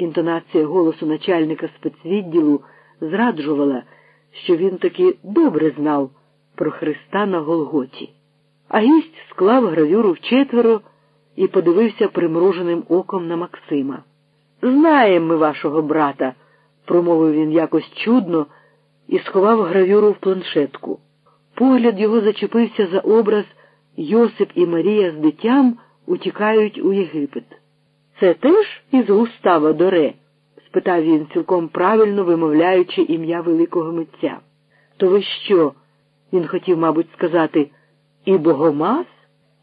Інтонація голосу начальника спецвідділу зраджувала, що він таки добре знав про Христа на Голготі. А гість склав гравюру вчетверо і подивився примруженим оком на Максима. Знаємо ми вашого брата, промовив він якось чудно і сховав гравюру в планшетку. Погляд його зачепився за образ Йосип і Марія з дитям утікають у Єгипет. Це теж із Густава Доре? спитав він, цілком правильно вимовляючи ім'я великого митця. То ви що? Він хотів, мабуть, сказати і богомаз,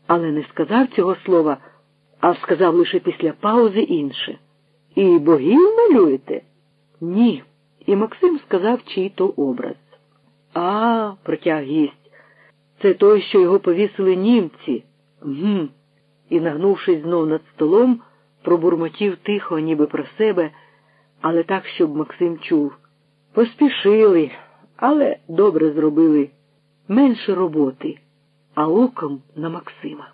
але не сказав цього слова, а сказав лише після паузи інше. І богів малюєте? Ні. І Максим сказав, чий то образ. А, протяг гість, це той, що його повісили німці. Гм. І, нагнувшись знов над столом, пробурмотів тихо, ніби про себе, але так, щоб Максим чув. Поспішили, але добре зробили менше роботи, а оком на Максима.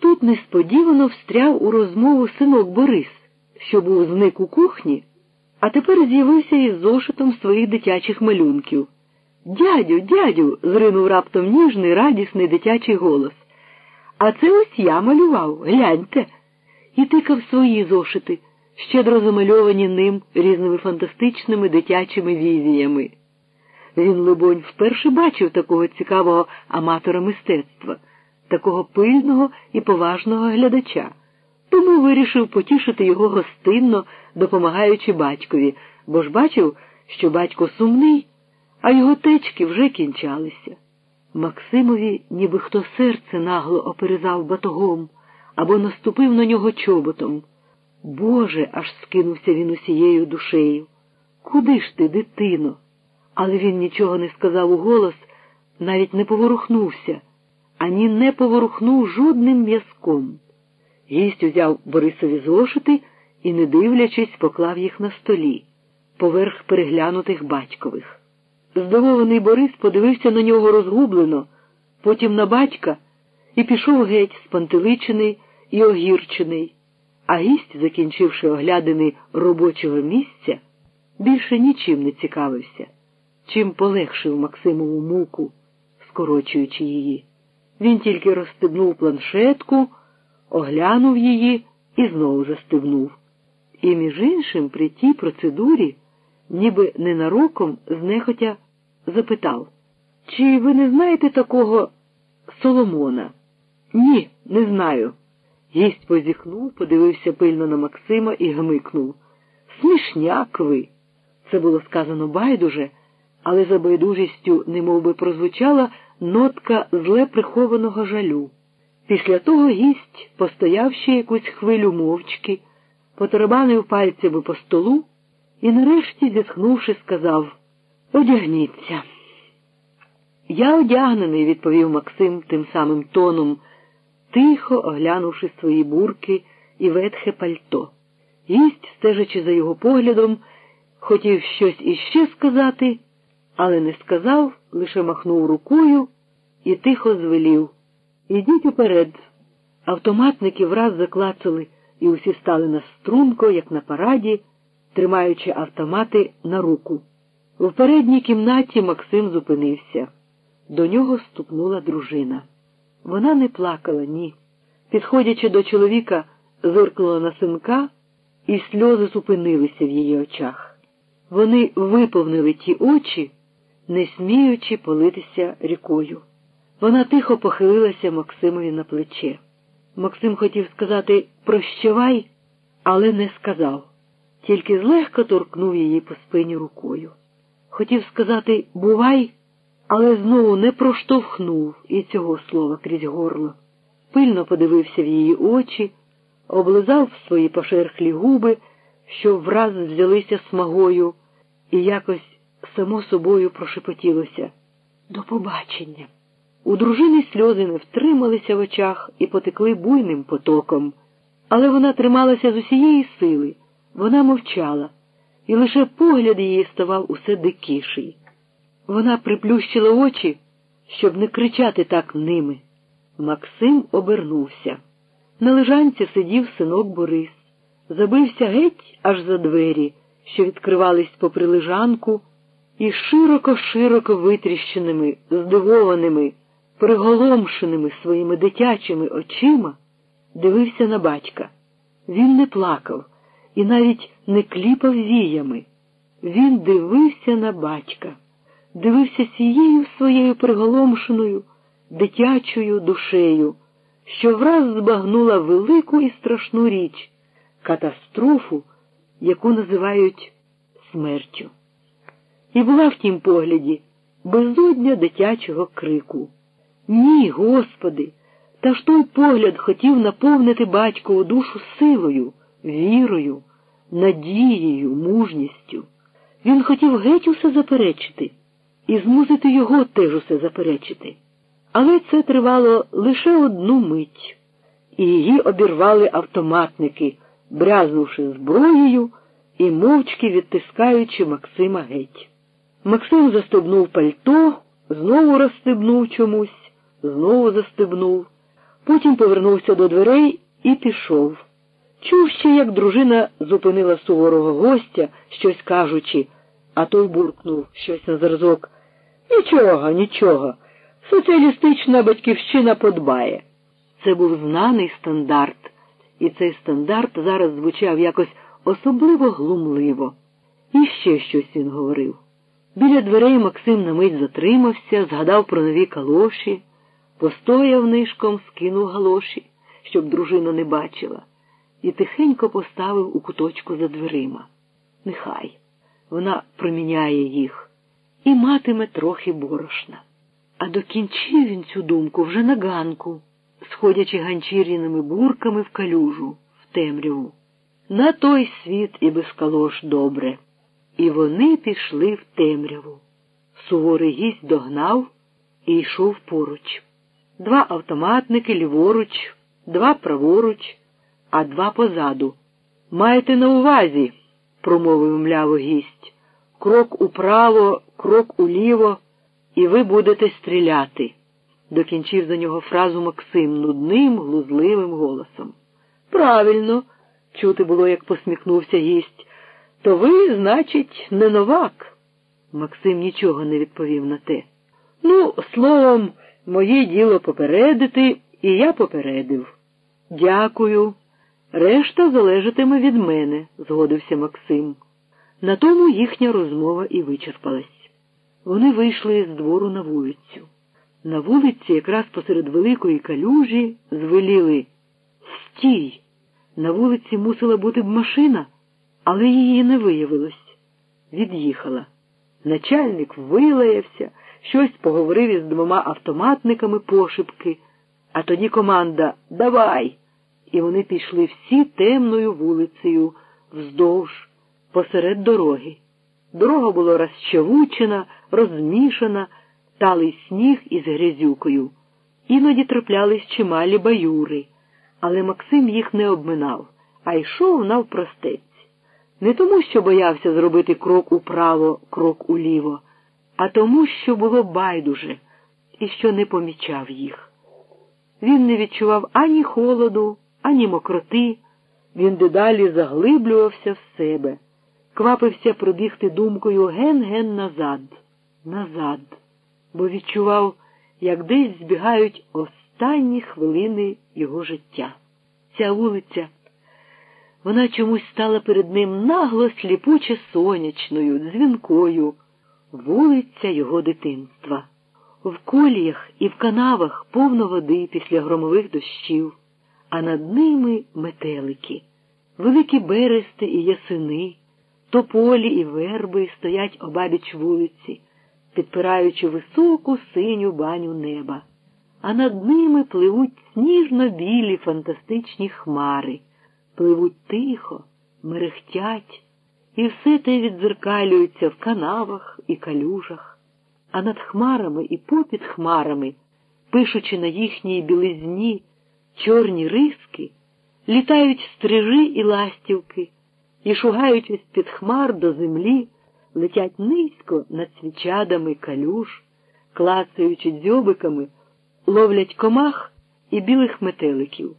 Тут несподівано встряв у розмову синок Борис, що був зник у кухні, а тепер з'явився із зошитом своїх дитячих малюнків. Дядю, дядю, зринув раптом ніжний, радісний дитячий голос. А це ось я малював, гляньте, і тикав свої зошити, щедро замальовані ним різними фантастичними дитячими візіями. Він, либонь, вперше бачив такого цікавого аматора мистецтва, такого пильного і поважного глядача, тому вирішив потішити його гостинно, допомагаючи батькові, бо ж бачив, що батько сумний, а його течки вже кінчалися. Максимові, ніби хто серце нагло оперезав батогом або наступив на нього чоботом. Боже, аж скинувся він усією душею. Куди ж ти, дитино? Але він нічого не сказав у голос, навіть не поворухнувся, ані не поворухнув жодним м'язком. Гість узяв Борисові зошити і, не дивлячись, поклав їх на столі, поверх переглянутих батькових. Здивований Борис подивився на нього розгублено, потім на батька і пішов геть, спантеличений і огірчений, а гість, закінчивши оглядини робочого місця, більше нічим не цікавився, чим полегшив Максимову муку, скорочуючи її. Він тільки розстебнув планшетку, оглянув її і знову застебнув. І, між іншим, при тій процедурі, ніби ненароком, знехотя запитав, чи ви не знаєте такого Соломона? Ні, не знаю. Гість позіхнув, подивився пильно на Максима і гмикнув. Смішняк ви. Це було сказано байдуже, але за байдужістю немов прозвучала нотка зле прихованого жалю. Після того гість, постоявши якусь хвилю мовчки, поторобанив пальцями по столу і, нарешті, зітхнувши, сказав Одягніться. Я одягнений, відповів Максим тим самим тоном, тихо оглянувши свої бурки і ветхе пальто. Гість, стежачи за його поглядом, хотів щось іще сказати, але не сказав, лише махнув рукою і тихо звелів. Ідіть уперед. Автоматники враз заклацали, і усі стали на струнко, як на параді, тримаючи автомати на руку. У передній кімнаті Максим зупинився. До нього ступнула дружина. Вона не плакала, ні. Підходячи до чоловіка, зиркнула на синка, і сльози зупинилися в її очах. Вони виповнили ті очі, не сміючи политися рікою. Вона тихо похилилася Максимові на плече. Максим хотів сказати прощавай, але не сказав, тільки злегка торкнув її по спині рукою. Хотів сказати бувай, але знову не проштовхнув і цього слова крізь горло. Пильно подивився в її очі, облизав свої пошерхлі губи, що враз взялися смагою, і якось само собою прошепотілося. До побачення. У дружини сльози не втрималися в очах і потекли буйним потоком, але вона трималася з усієї сили, вона мовчала, і лише погляд її ставав усе дикіший. Вона приплющила очі, щоб не кричати так ними. Максим обернувся. На лежанці сидів синок Борис, забився геть аж за двері, що відкривались попри лежанку, і широко-широко витріщеними, здивованими, приголомшеними своїми дитячими очима дивився на батька. Він не плакав і навіть не кліпав віями. Він дивився на батька, дивився сією своєю приголомшеною, дитячою душею, що враз збагнула велику і страшну річ катастрофу, яку називають смертю. І була в тім погляді безодня дитячого крику. Ні, Господи, та ж той погляд хотів наповнити батькову душу силою, вірою, надією, мужністю. Він хотів геть усе заперечити і змусити його теж усе заперечити. Але це тривало лише одну мить, і її обірвали автоматники, брязнувши зброєю і мовчки відтискаючи Максима геть. Максим застебнув пальто, знову розстебнув чомусь, знову застебнув, потім повернувся до дверей і пішов. Чув ще, як дружина зупинила суворого гостя, щось кажучи, а той буркнув щось на зразок. Нічого, нічого. Соціалістична батьківщина подбає. Це був знаний стандарт, і цей стандарт зараз звучав якось особливо глумливо. І ще щось він говорив. Біля дверей Максим на мить затримався, згадав про нові калоші, постояв нишком, скинув галоші, щоб дружина не бачила, і тихенько поставив у куточку за дверима. Нехай вона проміняє їх і матиме трохи борошна. А докінчив він цю думку вже на ганку, сходячи ганчір'яними бурками в калюжу, в темряву. На той світ і без калош добре. І вони пішли в темряву. Суворий гість догнав і йшов поруч. Два автоматники ліворуч, два праворуч, а два позаду. Маєте на увазі, промовив мляво гість, крок управо, крок уліво, і ви будете стріляти, докінчив за нього фразу Максим нудним, глузливим голосом. Правильно, чути було, як посміхнувся гість. То ви, значить, не новак. Максим нічого не відповів на те. Ну, словом, моє діло попередити, і я попередив. Дякую. Решта залежатиме від мене, згодився Максим. На тому їхня розмова і вичерпалась. Вони вийшли з двору на вулицю. На вулиці, якраз посеред великої калюжі, звеліли Стій! На вулиці мусила бути б машина але її не виявилось. Від'їхала. Начальник вилаявся, щось поговорив із двома автоматниками пошепки, а тоді команда Давай! І вони пішли всі темною вулицею вздовж, посеред дороги. Дорога була розчавучена, розмішана, талий сніг із грязюкою. Іноді траплялись чималі баюри, але Максим їх не обминав, а йшов навпростець не тому, що боявся зробити крок управо, крок уліво, а тому, що було байдуже і що не помічав їх. Він не відчував ані холоду, ані мокроти, він дедалі заглиблювався в себе, квапився пробігти думкою ген-ген назад, назад, бо відчував, як десь збігають останні хвилини його життя. Ця вулиця. Вона чомусь стала перед ним нагло сліпуче сонячною, дзвінкою, вулиця його дитинства. В коліях і в канавах повно води після громових дощів, а над ними метелики, великі берести і ясини, тополі і верби стоять обабіч вулиці, підпираючи високу синю баню неба, а над ними пливуть сніжно білі фантастичні хмари. Пливуть тихо, мерехтять, і все те відзеркалюється в канавах і калюжах, а над хмарами і попід хмарами, пишучи на їхній білизні чорні риски, літають стрижи і ластівки і, шугаючись під хмар до землі, летять низько над свічадами калюж, клацаючи дзьобиками, ловлять комах і білих метеликів.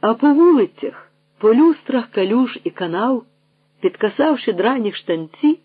А по вулицях По люстрах калюж і канав, підкасавши драні штанці,